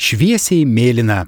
šviesiai mėlyna.